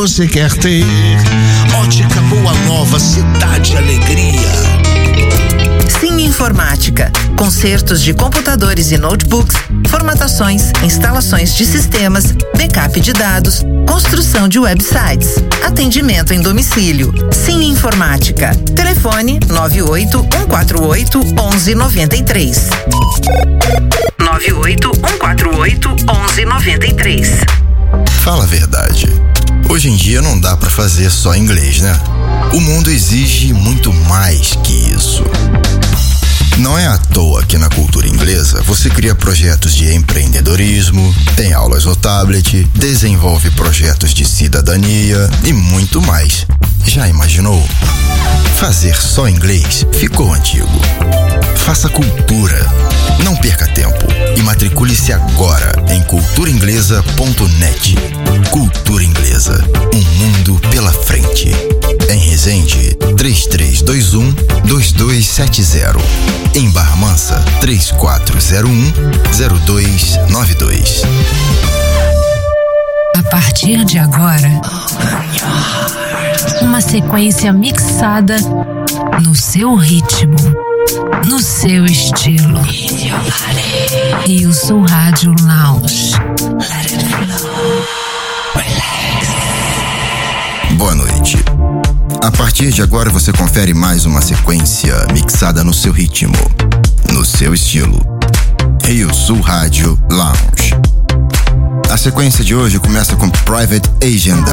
você quer ter. Ótica Boa Nova, cidade alegria. Sim Informática. Consertos de computadores e notebooks, formatações, instalações de sistemas, backup de dados, construção de websites, atendimento em domicílio. Sim Informática. Telefone 98 148 1193. 98 148 1193. Fala a verdade. Hoje em dia não dá pra fazer só inglês, né? O mundo exige muito mais que isso. Não é à toa que na cultura inglesa você cria projetos de empreendedorismo, tem aulas no tablet, desenvolve projetos de cidadania e muito mais. Já imaginou? Fazer só inglês ficou antigo. Faça cultura. Não perca tempo e matricule-se agora em culturainglesa.net. Cultura Inglesa, um mundo pela frente. Em Resende, 3321 2270. Em Barra Mansa, 3401 0292. A partir de agora, uma sequência mixada no seu ritmo, no seu estilo. E o seu rádio lounge. Boa noite. A partir de agora você confere mais uma sequência mixada no seu ritmo, no seu estilo. Rio Sul Rádio Lounge. A sequência de hoje começa com Private Agenda.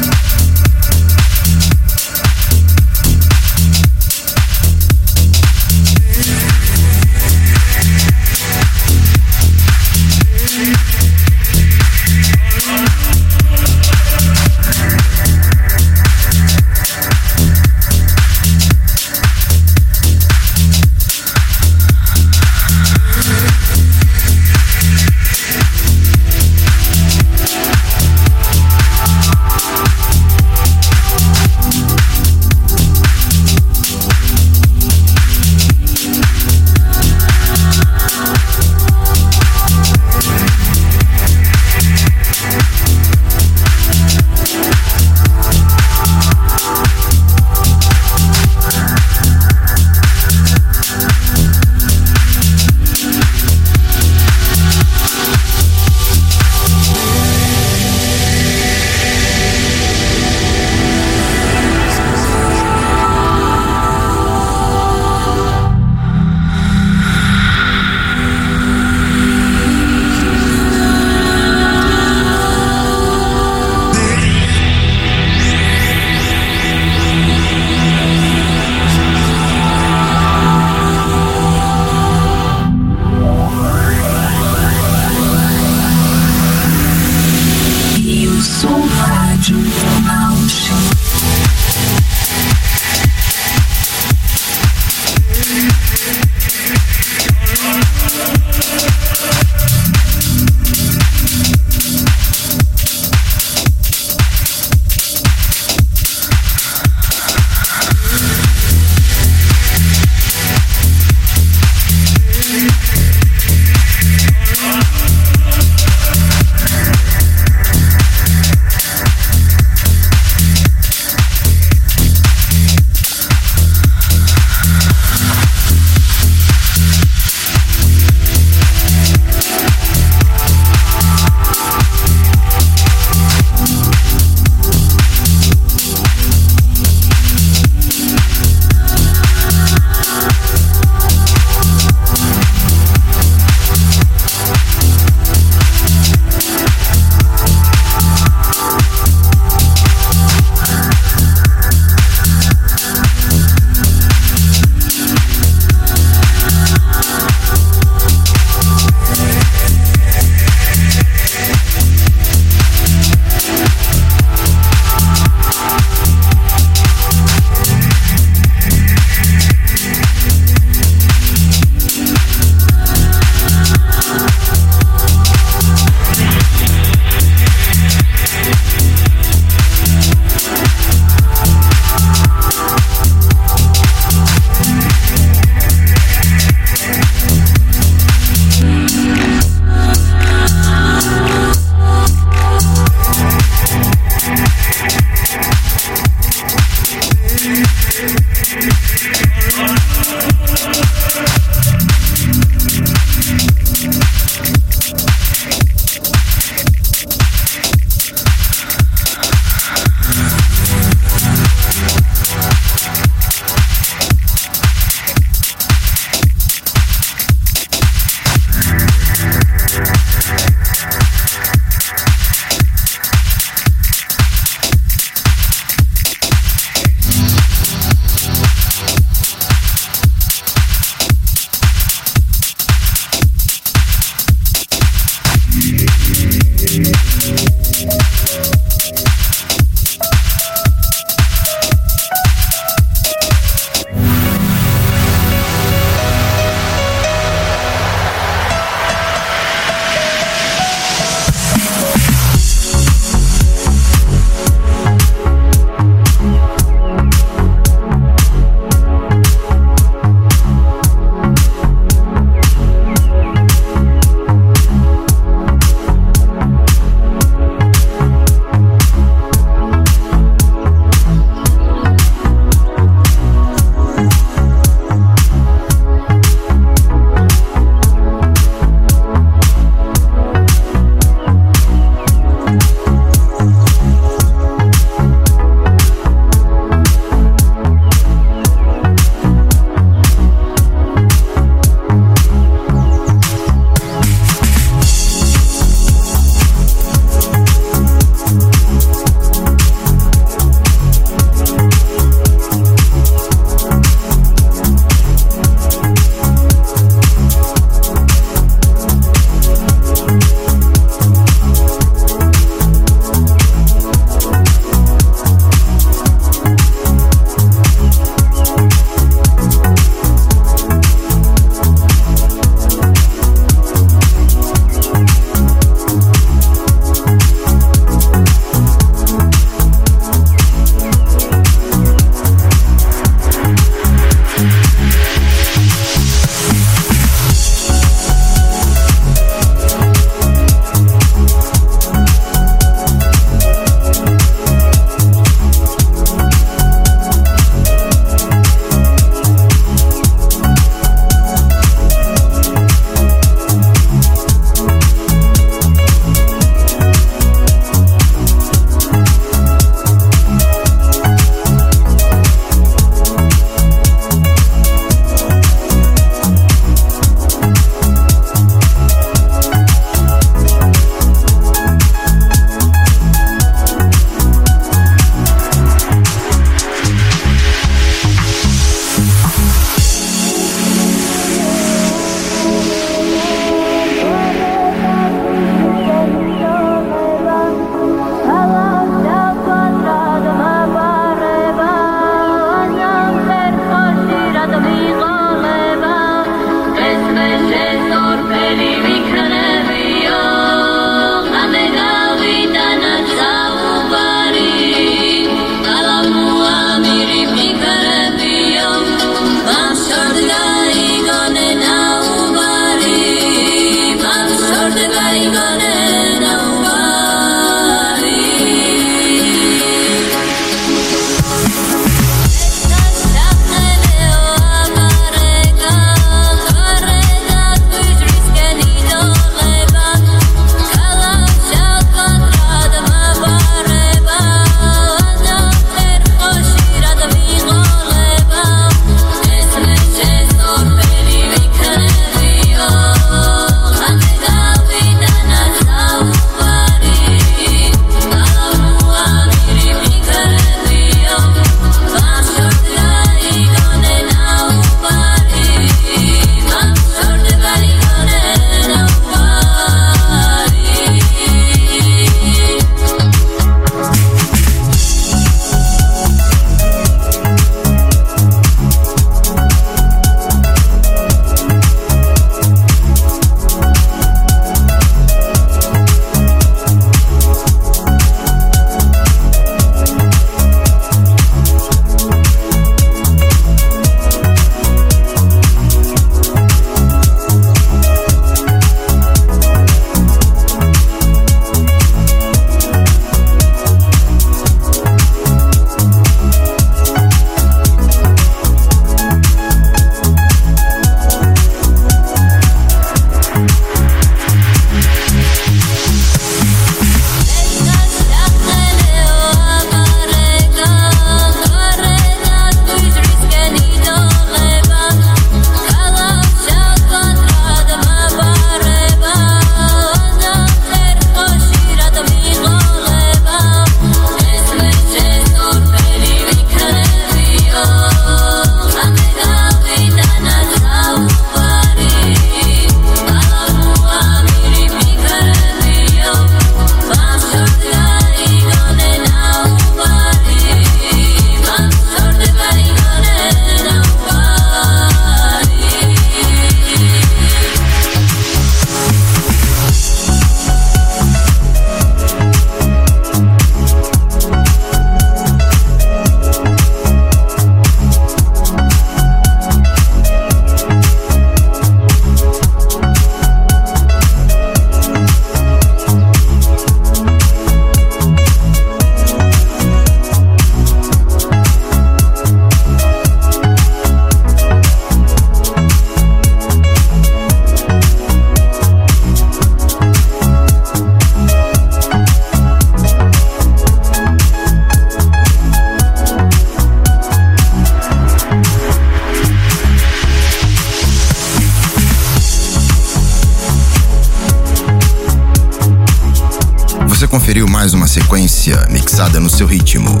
No seu ritmo,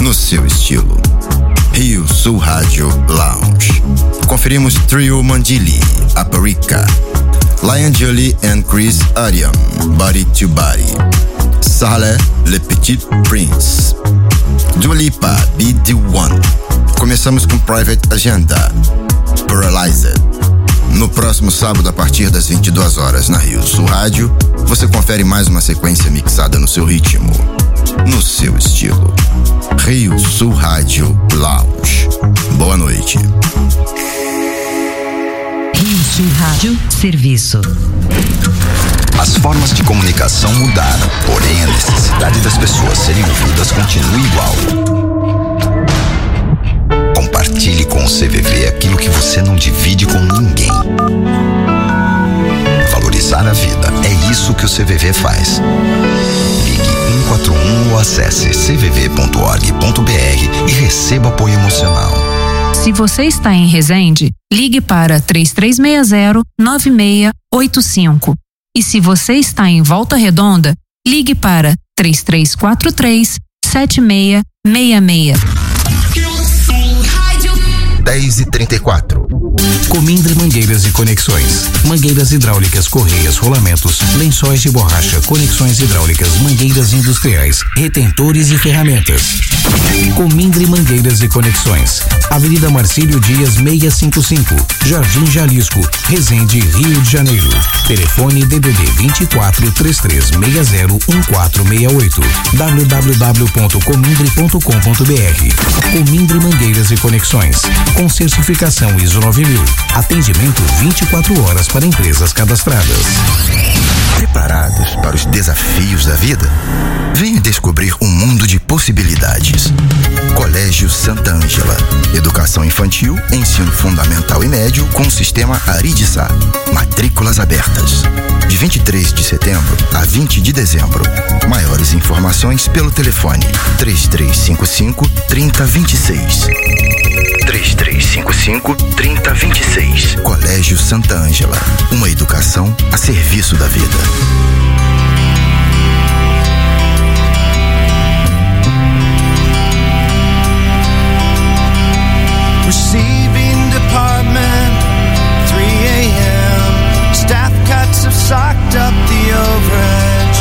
no seu estilo. Rio Sul Rádio Lounge. Conferimos Trio Mandili, Aparica, Lion Julie and Chris Ariam, Body to Body, Saleh, Le Petit Prince, Dua Lipa, Be The One. Começamos com Private Agenda, Paralyzed. No próximo sábado, a partir das 22 horas, na Rio Sul Rádio, você confere mais uma sequência mixada no seu ritmo, no seu estilo. Rio Sul Rádio Lounge. Boa noite. Rio Sul Rádio Serviço. As formas de comunicação mudaram, porém a necessidade das pessoas serem ouvidas continua igual. Compartilhe com o CVV aquilo que você não divide com ninguém. Valorizar a vida é isso que o CVV faz. Ligue 141 ou acesse cvv.org.br e receba apoio emocional. Se você está em Resende, ligue para 3360-9685. E se você está em Volta Redonda, ligue para 3343-7666. 10 e 34. Comindre Mangueiras e Conexões. Mangueiras hidráulicas, correias, rolamentos, lençóis de borracha, conexões hidráulicas, mangueiras industriais, retentores e ferramentas. Comindre Mangueiras e Conexões. Avenida Marcílio Dias 655, Jardim Jalisco, Resende, Rio de Janeiro. Telefone DDD 24 3360 1468. www.comindre.com.br. Comindre Mangueiras e Conexões. Com certificação ISO 9000. Atendimento 24 horas para empresas cadastradas. Preparados para os desafios da vida? Venha descobrir um mundo de possibilidades. Colégio Santa Ângela. Educação infantil, ensino fundamental e médio com o sistema Aridissa. Matrículas abertas. De 23 de setembro a 20 de dezembro. Maiores informações pelo telefone 3355 3026. 3355 3026. Colégio Santa Ângela. Uma educação a serviço da vida. Receiving department, 3 a.m. Staff cuts have socked up the overage.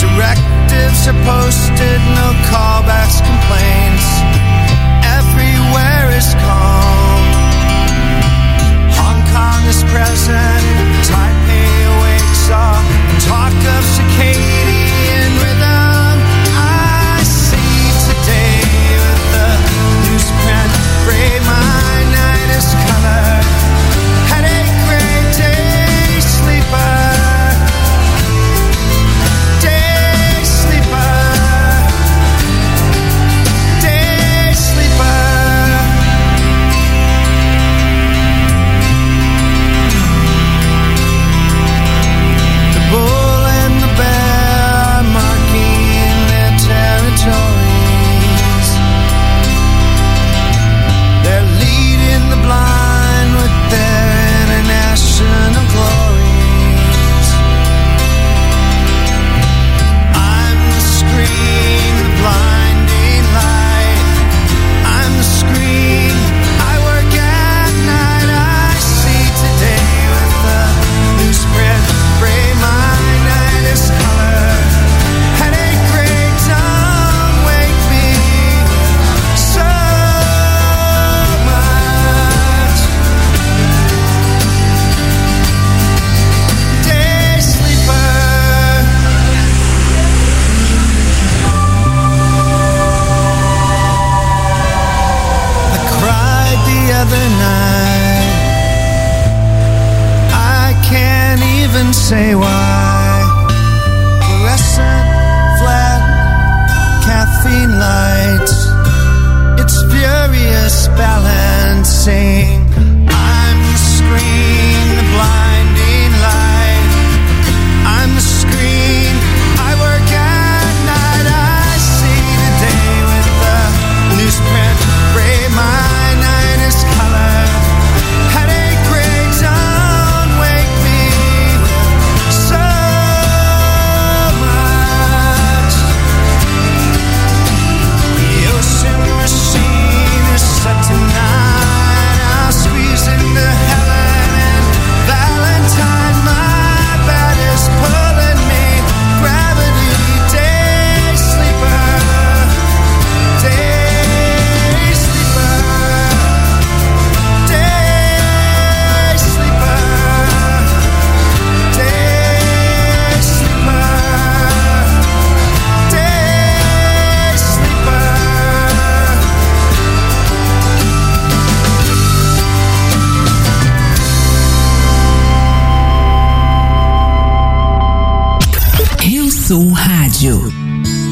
Directives are posted, no callbacks, Sul Rádio.